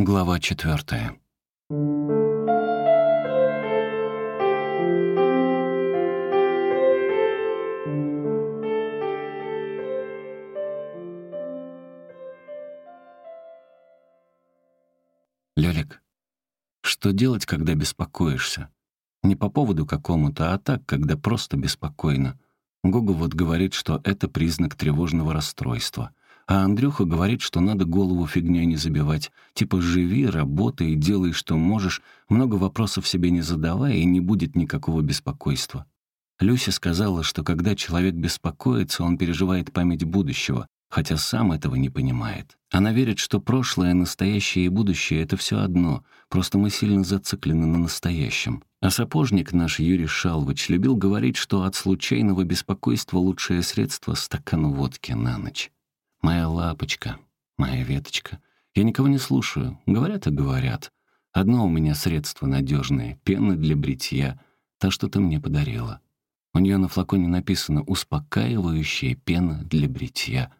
Глава четвертая. Лёлик, что делать, когда беспокоишься? Не по поводу какому-то, а так, когда просто беспокойно. Гугл вот говорит, что это признак тревожного расстройства. А Андрюха говорит, что надо голову фигней не забивать. Типа живи, работай, делай, что можешь, много вопросов себе не задавай, и не будет никакого беспокойства. Люся сказала, что когда человек беспокоится, он переживает память будущего, хотя сам этого не понимает. Она верит, что прошлое, настоящее и будущее — это все одно, просто мы сильно зациклены на настоящем. А сапожник наш Юрий Шалвыч любил говорить, что от случайного беспокойства лучшее средство — стакан водки на ночь. Моя лапочка, моя веточка. Я никого не слушаю. Говорят и говорят. Одно у меня средство надежное — пена для бритья. Та, что ты мне подарила. У нее на флаконе написано «Успокаивающая пена для бритья».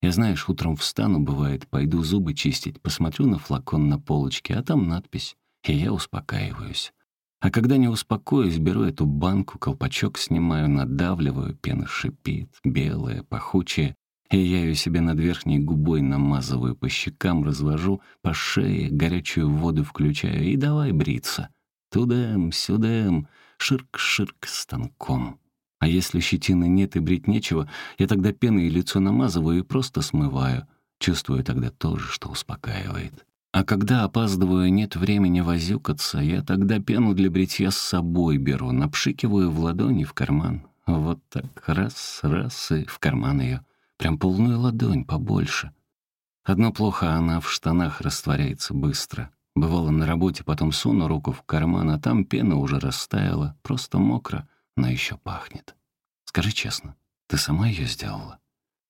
Я, знаешь, утром встану, бывает, пойду зубы чистить, посмотрю на флакон на полочке, а там надпись, и я успокаиваюсь. А когда не успокоюсь, беру эту банку, колпачок снимаю, надавливаю, пена шипит, белая, пахучая, и я ее себе над верхней губой намазываю, по щекам развожу, по шее, горячую воду включаю и давай бриться. Тудем, сюдем, ширк-ширк станком. А если щетины нет и брить нечего, я тогда пеной лицо намазываю и просто смываю. Чувствую тогда тоже, что успокаивает. А когда опаздываю, нет времени возюкаться, я тогда пену для бритья с собой беру, напшикиваю в ладони в карман. Вот так, раз, раз, и в карман ее. Прям полную ладонь, побольше. Одно плохо, она в штанах растворяется быстро. Бывало на работе, потом суну руку в карман, а там пена уже растаяла, просто мокро, но еще пахнет. Скажи честно, ты сама ее сделала?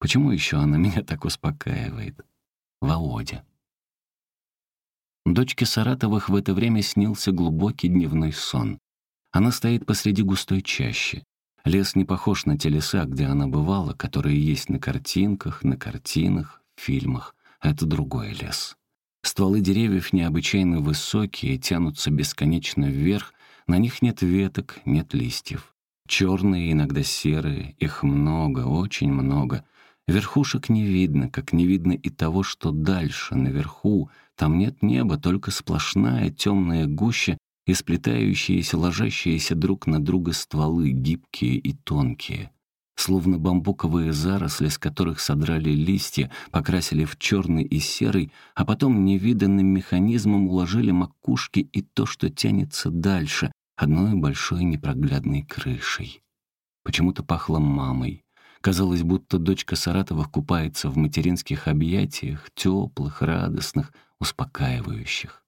Почему еще она меня так успокаивает? Володя. Дочке Саратовых в это время снился глубокий дневной сон. Она стоит посреди густой чащи. Лес не похож на те леса, где она бывала, которые есть на картинках, на картинах, фильмах. Это другой лес. Стволы деревьев необычайно высокие, тянутся бесконечно вверх, на них нет веток, нет листьев. Черные, иногда серые, их много, очень много. Верхушек не видно, как не видно и того, что дальше, наверху. Там нет неба, только сплошная темная гуща, и сплетающиеся, ложащиеся друг на друга стволы, гибкие и тонкие. Словно бамбуковые заросли, с которых содрали листья, покрасили в черный и серый, а потом невиданным механизмом уложили макушки и то, что тянется дальше, одной большой непроглядной крышей. Почему-то пахло мамой. Казалось, будто дочка Саратовых купается в материнских объятиях, теплых, радостных, успокаивающих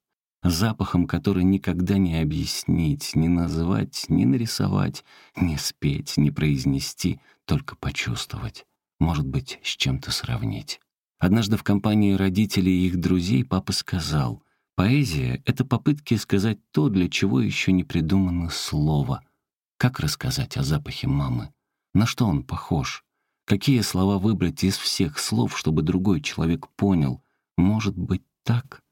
запахом, который никогда не объяснить, не назвать, не нарисовать, не спеть, не произнести, только почувствовать. Может быть, с чем-то сравнить. Однажды в компании родителей и их друзей папа сказал, «Поэзия — это попытки сказать то, для чего еще не придумано слово. Как рассказать о запахе мамы? На что он похож? Какие слова выбрать из всех слов, чтобы другой человек понял? Может быть, так?»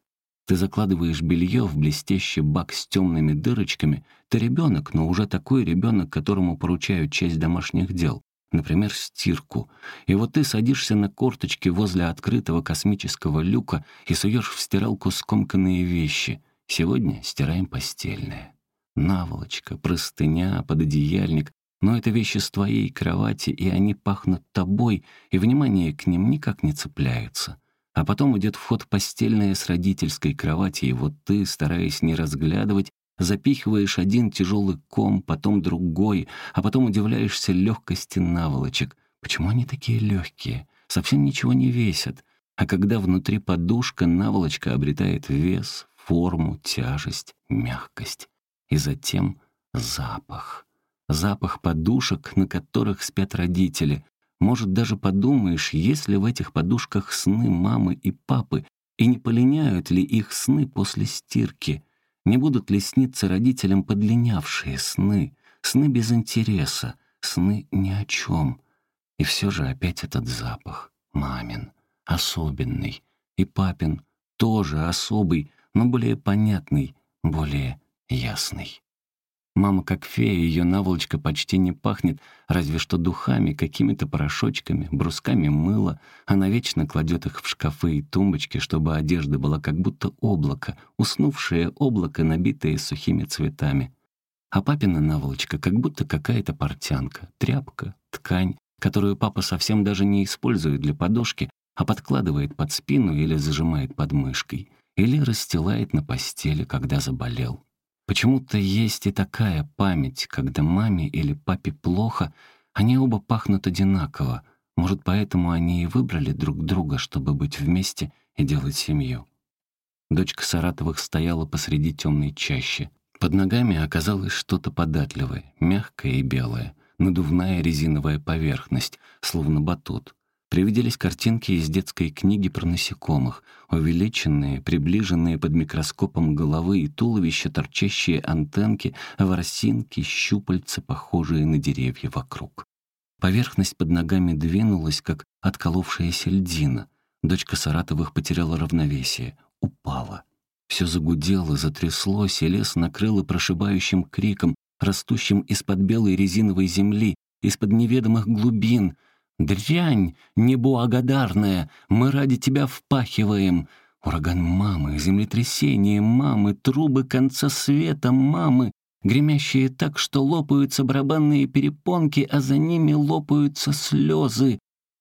Ты закладываешь белье в блестящий бак с темными дырочками. Ты ребенок, но уже такой ребенок, которому поручают часть домашних дел, например, стирку. И вот ты садишься на корточки возле открытого космического люка и суешь в стиралку скомканные вещи. Сегодня стираем постельное. Наволочка, простыня, пододеяльник. Но это вещи с твоей кровати, и они пахнут тобой, и внимание к ним никак не цепляется. А потом идет в ход постельная с родительской кровати, и вот ты, стараясь не разглядывать, запихиваешь один тяжелый ком, потом другой, а потом удивляешься легкости наволочек. Почему они такие легкие? Совсем ничего не весят. А когда внутри подушка, наволочка обретает вес, форму, тяжесть, мягкость. И затем запах. Запах подушек, на которых спят родители, может, даже подумаешь, есть ли в этих подушках сны мамы и папы, и не полиняют ли их сны после стирки, не будут ли сниться родителям подлинявшие сны, сны без интереса, сны ни о чем. И все же опять этот запах, мамин, особенный, и папин, тоже особый, но более понятный, более ясный. Мама как фея, ее наволочка почти не пахнет, разве что духами, какими-то порошочками, брусками мыла. Она вечно кладет их в шкафы и тумбочки, чтобы одежда была как будто облако, уснувшее облако, набитое сухими цветами. А папина наволочка как будто какая-то портянка, тряпка, ткань, которую папа совсем даже не использует для подушки, а подкладывает под спину или зажимает под мышкой, или расстилает на постели, когда заболел. Почему-то есть и такая память, когда маме или папе плохо, они оба пахнут одинаково. Может, поэтому они и выбрали друг друга, чтобы быть вместе и делать семью. Дочка Саратовых стояла посреди темной чащи. Под ногами оказалось что-то податливое, мягкое и белое, надувная резиновая поверхность, словно батут. Привиделись картинки из детской книги про насекомых, увеличенные, приближенные под микроскопом головы и туловища, торчащие антенки, ворсинки, щупальца, похожие на деревья вокруг. Поверхность под ногами двинулась, как отколовшаяся льдина. Дочка Саратовых потеряла равновесие, упала. Все загудело, затряслось, и лес накрыло прошибающим криком, растущим из-под белой резиновой земли, из-под неведомых глубин — «Дрянь неблагодарная, мы ради тебя впахиваем!» Ураган мамы, землетрясение мамы, трубы конца света мамы, гремящие так, что лопаются барабанные перепонки, а за ними лопаются слезы.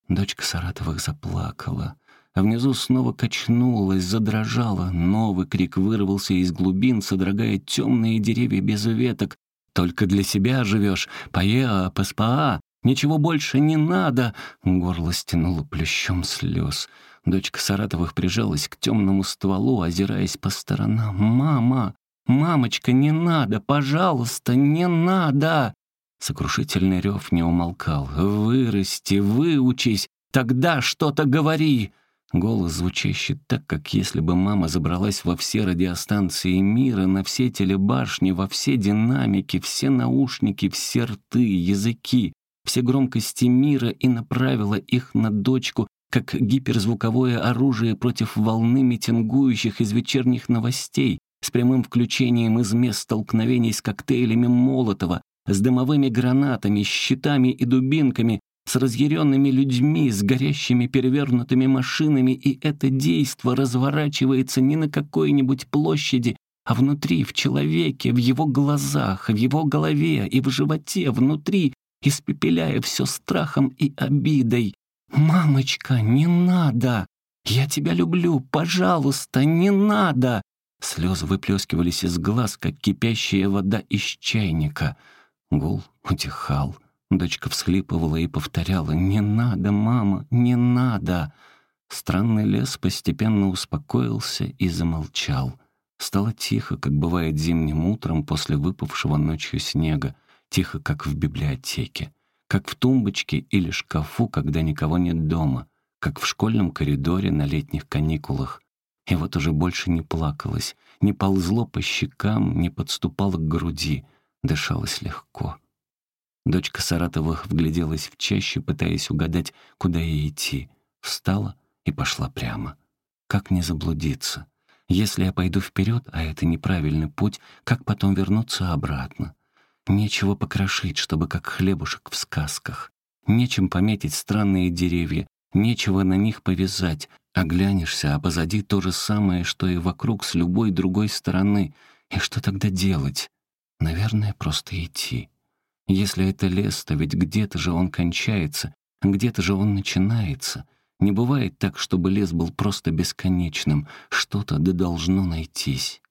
Дочка Саратовых заплакала, а внизу снова качнулась, задрожала. Новый крик вырвался из глубин, содрогая темные деревья без веток. «Только для себя живешь, поеа, поспаа, Ничего больше не надо!» Горло стянуло плющом слез. Дочка Саратовых прижалась к темному стволу, озираясь по сторонам. «Мама! Мамочка, не надо! Пожалуйста, не надо!» Сокрушительный рев не умолкал. «Вырасти, выучись! Тогда что-то говори!» Голос, звучащий так, как если бы мама забралась во все радиостанции мира, на все телебашни, во все динамики, все наушники, все рты, языки, все громкости мира и направила их на дочку, как гиперзвуковое оружие против волны митингующих из вечерних новостей, с прямым включением из мест столкновений с коктейлями Молотова, с дымовыми гранатами, щитами и дубинками, с разъяренными людьми, с горящими перевернутыми машинами, и это действо разворачивается не на какой-нибудь площади, а внутри, в человеке, в его глазах, в его голове и в животе, внутри, испепеляя все страхом и обидой. «Мамочка, не надо! Я тебя люблю, пожалуйста, не надо!» Слезы выплескивались из глаз, как кипящая вода из чайника. Гул утихал. Дочка всхлипывала и повторяла «Не надо, мама, не надо!» Странный лес постепенно успокоился и замолчал. Стало тихо, как бывает зимним утром после выпавшего ночью снега тихо, как в библиотеке, как в тумбочке или шкафу, когда никого нет дома, как в школьном коридоре на летних каникулах. И вот уже больше не плакалось, не ползло по щекам, не подступало к груди, дышалось легко. Дочка Саратовых вгляделась в чаще, пытаясь угадать, куда ей идти. Встала и пошла прямо. Как не заблудиться? Если я пойду вперед, а это неправильный путь, как потом вернуться обратно? Нечего покрошить, чтобы как хлебушек в сказках. Нечем пометить странные деревья, нечего на них повязать. Оглянешься, а позади то же самое, что и вокруг с любой другой стороны. И что тогда делать? Наверное, просто идти. Если это лес, то ведь где-то же он кончается, где-то же он начинается. Не бывает так, чтобы лес был просто бесконечным. Что-то да должно найтись.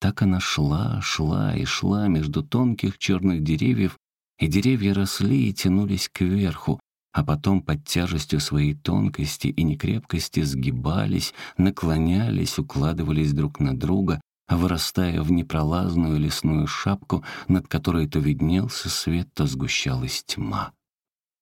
Так она шла, шла и шла между тонких черных деревьев, и деревья росли и тянулись кверху, а потом под тяжестью своей тонкости и некрепкости сгибались, наклонялись, укладывались друг на друга, вырастая в непролазную лесную шапку, над которой то виднелся свет, то сгущалась тьма.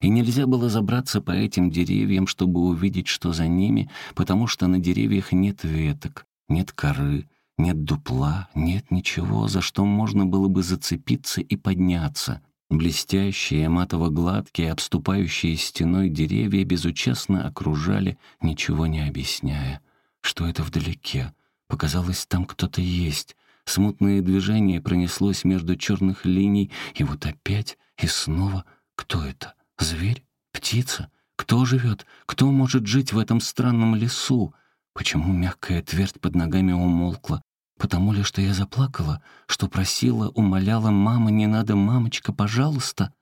И нельзя было забраться по этим деревьям, чтобы увидеть, что за ними, потому что на деревьях нет веток, нет коры, нет дупла, нет ничего, за что можно было бы зацепиться и подняться. Блестящие, матово-гладкие, обступающие стеной деревья безучастно окружали, ничего не объясняя. Что это вдалеке? Показалось, там кто-то есть. Смутное движение пронеслось между черных линий, и вот опять, и снова. Кто это? Зверь? Птица? Кто живет? Кто может жить в этом странном лесу? Почему мягкая твердь под ногами умолкла? Потому ли, что я заплакала, что просила, умоляла «мама, не надо, мамочка, пожалуйста»?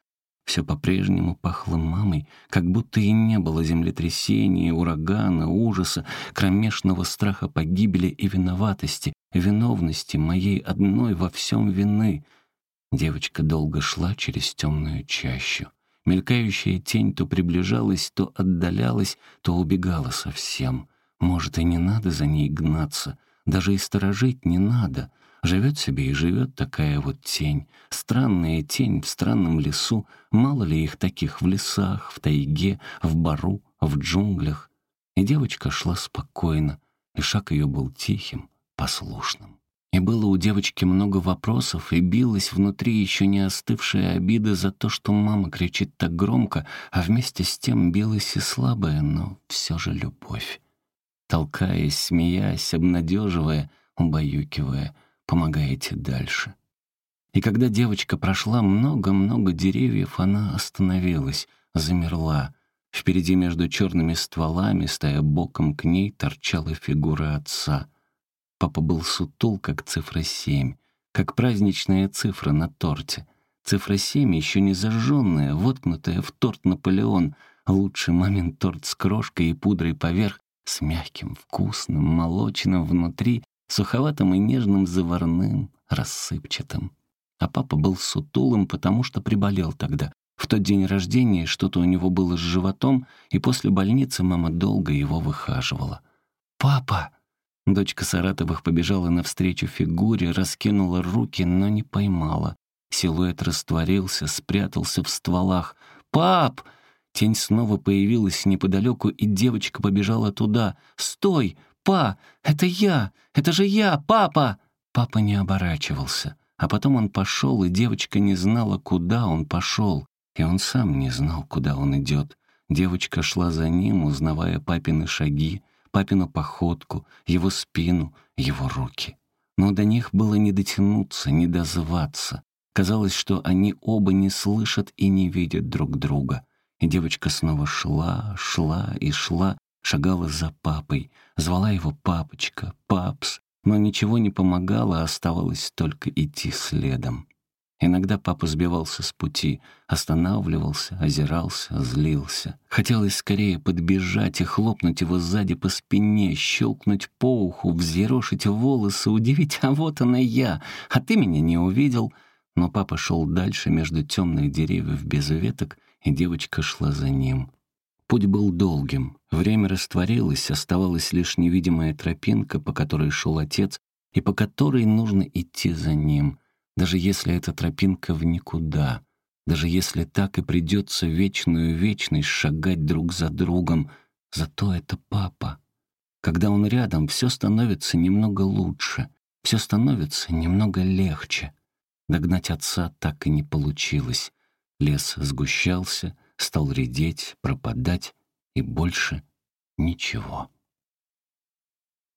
Все по-прежнему пахло мамой, как будто и не было землетрясения, урагана, ужаса, кромешного страха погибели и виноватости, виновности моей одной во всем вины. Девочка долго шла через темную чащу. Мелькающая тень то приближалась, то отдалялась, то убегала совсем. Может, и не надо за ней гнаться, даже и сторожить не надо — Живет себе и живет такая вот тень, странная тень в странном лесу, мало ли их таких в лесах, в тайге, в бару, в джунглях. И девочка шла спокойно, и шаг ее был тихим, послушным. И было у девочки много вопросов, и билась внутри еще не остывшая обида за то, что мама кричит так громко, а вместе с тем билась и слабая, но все же любовь. Толкаясь, смеясь, обнадеживая, убаюкивая — помогаете дальше. И когда девочка прошла много-много деревьев, она остановилась, замерла. Впереди между черными стволами, стоя боком к ней, торчала фигура отца. Папа был сутул, как цифра семь, как праздничная цифра на торте. Цифра семь еще не зажженная, воткнутая в торт Наполеон, лучший мамин торт с крошкой и пудрой поверх, с мягким, вкусным, молочным внутри суховатым и нежным заварным, рассыпчатым. А папа был сутулым, потому что приболел тогда. В тот день рождения что-то у него было с животом, и после больницы мама долго его выхаживала. «Папа!» Дочка Саратовых побежала навстречу фигуре, раскинула руки, но не поймала. Силуэт растворился, спрятался в стволах. «Пап!» Тень снова появилась неподалеку, и девочка побежала туда. «Стой! «Па, это я! Это же я, папа!» Папа не оборачивался. А потом он пошел, и девочка не знала, куда он пошел. И он сам не знал, куда он идет. Девочка шла за ним, узнавая папины шаги, папину походку, его спину, его руки. Но до них было не дотянуться, не дозваться. Казалось, что они оба не слышат и не видят друг друга. И девочка снова шла, шла и шла, шагала за папой, звала его «папочка», «папс», но ничего не помогало, оставалось только идти следом. Иногда папа сбивался с пути, останавливался, озирался, злился. Хотелось скорее подбежать и хлопнуть его сзади по спине, щелкнуть по уху, взъерошить волосы, удивить «а вот она я, а ты меня не увидел». Но папа шел дальше между темных деревьев без веток, и девочка шла за ним. Путь был долгим, время растворилось, оставалась лишь невидимая тропинка, по которой шел отец, и по которой нужно идти за ним, даже если эта тропинка в никуда, даже если так и придется вечную вечность шагать друг за другом, зато это папа. Когда он рядом, все становится немного лучше, все становится немного легче. Догнать отца так и не получилось. Лес сгущался — стал редеть, пропадать и больше ничего.